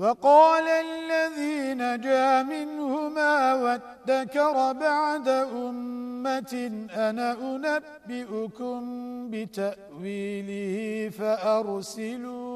وقال الذي نجا منهما وادكر بعد أمة أنا أنبئكم بتأويله فأرسلون